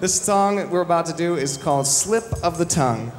This song we're about to do is called Slip of the Tongue.